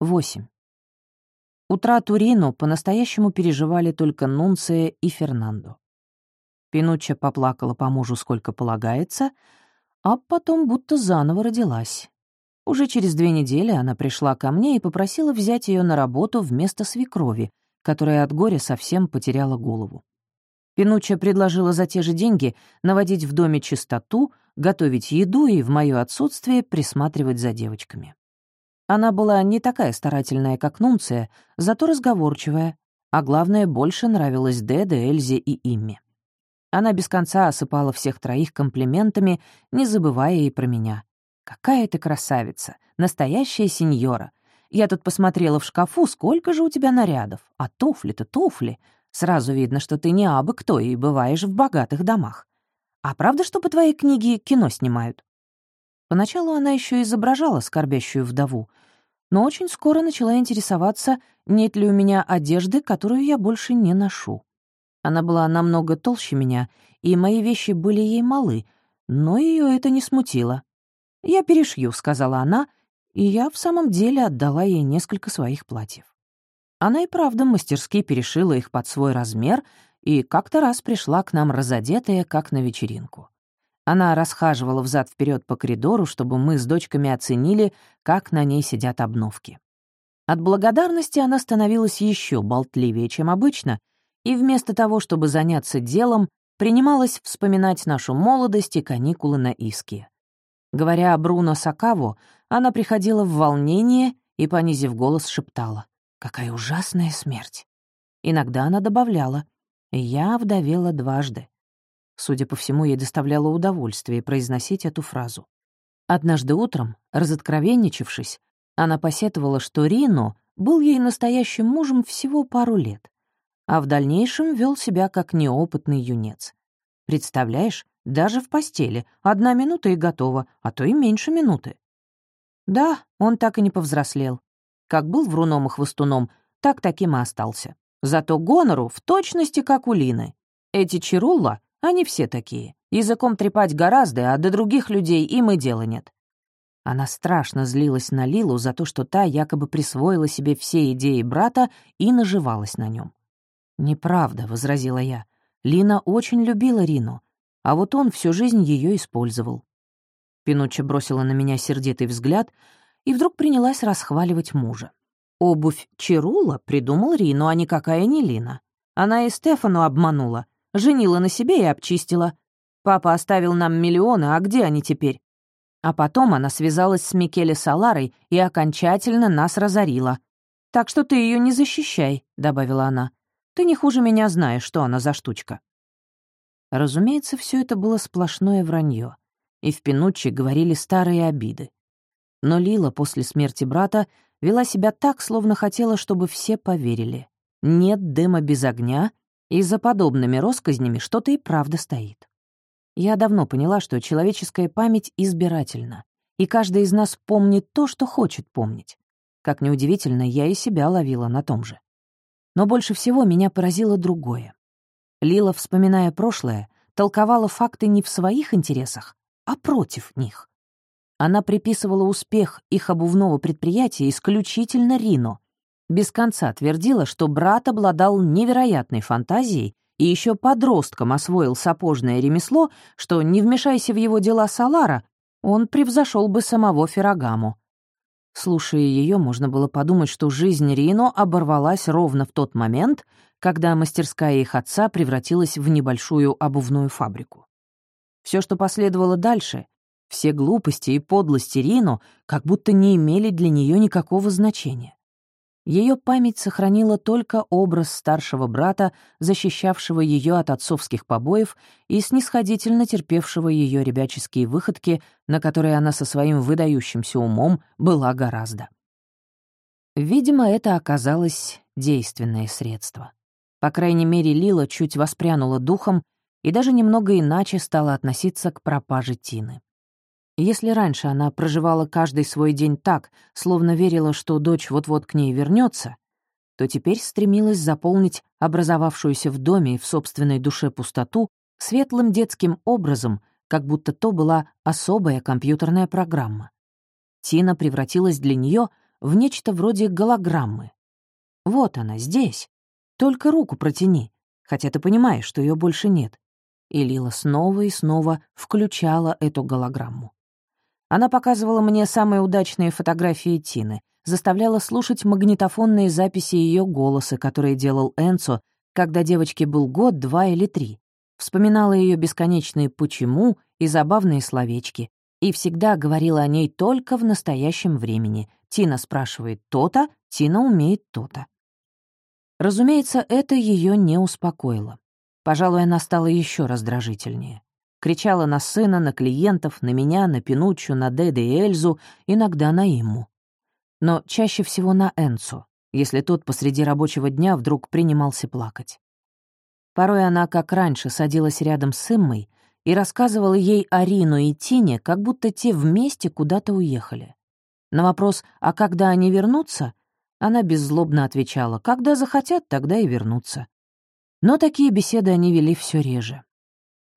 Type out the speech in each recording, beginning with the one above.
8. Утрату Рину по-настоящему переживали только Нунция и Фернандо. Пинучча поплакала по мужу сколько полагается, а потом будто заново родилась. Уже через две недели она пришла ко мне и попросила взять ее на работу вместо свекрови, которая от горя совсем потеряла голову. Пинучча предложила за те же деньги наводить в доме чистоту, готовить еду и в моё отсутствие присматривать за девочками. Она была не такая старательная, как Нунция, зато разговорчивая, а главное, больше нравилась Деде, Эльзе и Имме. Она без конца осыпала всех троих комплиментами, не забывая и про меня. «Какая ты красавица! Настоящая сеньора! Я тут посмотрела в шкафу, сколько же у тебя нарядов, а туфли-то туфли. Сразу видно, что ты не абы кто и бываешь в богатых домах. А правда, что по твоей книге кино снимают?» Поначалу она еще изображала скорбящую вдову, но очень скоро начала интересоваться, нет ли у меня одежды, которую я больше не ношу. Она была намного толще меня, и мои вещи были ей малы, но ее это не смутило. «Я перешью», — сказала она, и я в самом деле отдала ей несколько своих платьев. Она и правда мастерски перешила их под свой размер и как-то раз пришла к нам разодетая, как на вечеринку. Она расхаживала взад вперед по коридору, чтобы мы с дочками оценили, как на ней сидят обновки. От благодарности она становилась еще болтливее, чем обычно, и вместо того, чтобы заняться делом, принималась вспоминать нашу молодость и каникулы на Иске. Говоря о Бруно Сакаву, она приходила в волнение и, понизив голос, шептала «Какая ужасная смерть!» Иногда она добавляла «Я вдовела дважды». Судя по всему, ей доставляло удовольствие произносить эту фразу. Однажды утром, разоткровенничавшись, она посетовала, что Рино был ей настоящим мужем всего пару лет, а в дальнейшем вел себя как неопытный юнец. Представляешь, даже в постели одна минута и готово, а то и меньше минуты. Да, он так и не повзрослел. Как был вруном и хвостуном, так таким и остался. Зато гонору в точности, как у Лины. Эти чирулла они все такие. Языком трепать гораздо, а до других людей им и дела нет. Она страшно злилась на Лилу за то, что та якобы присвоила себе все идеи брата и наживалась на нем. «Неправда», — возразила я. «Лина очень любила Рину, а вот он всю жизнь ее использовал». Пинучча бросила на меня сердитый взгляд и вдруг принялась расхваливать мужа. Обувь Чирула придумал Рину, а никакая не Лина. Она и Стефану обманула, Женила на себе и обчистила. Папа оставил нам миллионы, а где они теперь? А потом она связалась с Микеле Саларой и окончательно нас разорила. «Так что ты ее не защищай», — добавила она. «Ты не хуже меня знаешь, что она за штучка». Разумеется, все это было сплошное вранье, и в Пинуччи говорили старые обиды. Но Лила после смерти брата вела себя так, словно хотела, чтобы все поверили. Нет дыма без огня, и за подобными россказнями что-то и правда стоит. Я давно поняла, что человеческая память избирательна, и каждый из нас помнит то, что хочет помнить. Как неудивительно, я и себя ловила на том же. Но больше всего меня поразило другое. Лила, вспоминая прошлое, толковала факты не в своих интересах, а против них. Она приписывала успех их обувного предприятия исключительно Рино, без конца твердила, что брат обладал невероятной фантазией и еще подростком освоил сапожное ремесло, что, не вмешайся в его дела Салара, он превзошел бы самого Феррагаму. Слушая ее, можно было подумать, что жизнь Рино оборвалась ровно в тот момент, когда мастерская их отца превратилась в небольшую обувную фабрику. Все, что последовало дальше, все глупости и подлости Рино, как будто не имели для нее никакого значения. Ее память сохранила только образ старшего брата, защищавшего ее от отцовских побоев и снисходительно терпевшего ее ребяческие выходки, на которые она со своим выдающимся умом была гораздо. Видимо, это оказалось действенное средство. По крайней мере, Лила чуть воспрянула духом и даже немного иначе стала относиться к пропаже Тины. Если раньше она проживала каждый свой день так, словно верила, что дочь вот-вот к ней вернется, то теперь стремилась заполнить образовавшуюся в доме и в собственной душе пустоту светлым детским образом, как будто то была особая компьютерная программа. Тина превратилась для нее в нечто вроде голограммы. Вот она, здесь. Только руку протяни, хотя ты понимаешь, что ее больше нет. И Лила снова и снова включала эту голограмму. Она показывала мне самые удачные фотографии Тины, заставляла слушать магнитофонные записи ее голоса, которые делал Энцо, когда девочке был год, два или три. Вспоминала ее бесконечные «почему» и забавные словечки. И всегда говорила о ней только в настоящем времени. Тина спрашивает то-то, Тина умеет то-то. Разумеется, это ее не успокоило. Пожалуй, она стала еще раздражительнее. Кричала на сына, на клиентов, на меня, на Пинуччу, на Деда и Эльзу, иногда на Имму. Но чаще всего на Энцу, если тот посреди рабочего дня вдруг принимался плакать. Порой она, как раньше, садилась рядом с Иммой и рассказывала ей о Рину и Тине, как будто те вместе куда-то уехали. На вопрос «А когда они вернутся?» она беззлобно отвечала «Когда захотят, тогда и вернутся». Но такие беседы они вели все реже.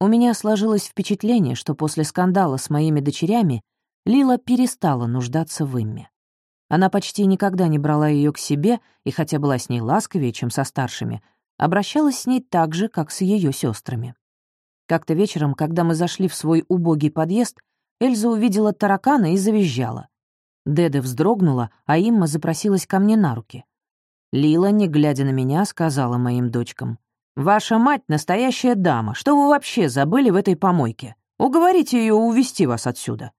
У меня сложилось впечатление, что после скандала с моими дочерями Лила перестала нуждаться в Имме. Она почти никогда не брала ее к себе, и хотя была с ней ласковее, чем со старшими, обращалась с ней так же, как с ее сестрами. Как-то вечером, когда мы зашли в свой убогий подъезд, Эльза увидела таракана и завизжала. Деда вздрогнула, а Имма запросилась ко мне на руки. Лила, не глядя на меня, сказала моим дочкам. «Ваша мать — настоящая дама. Что вы вообще забыли в этой помойке? Уговорите ее увести вас отсюда».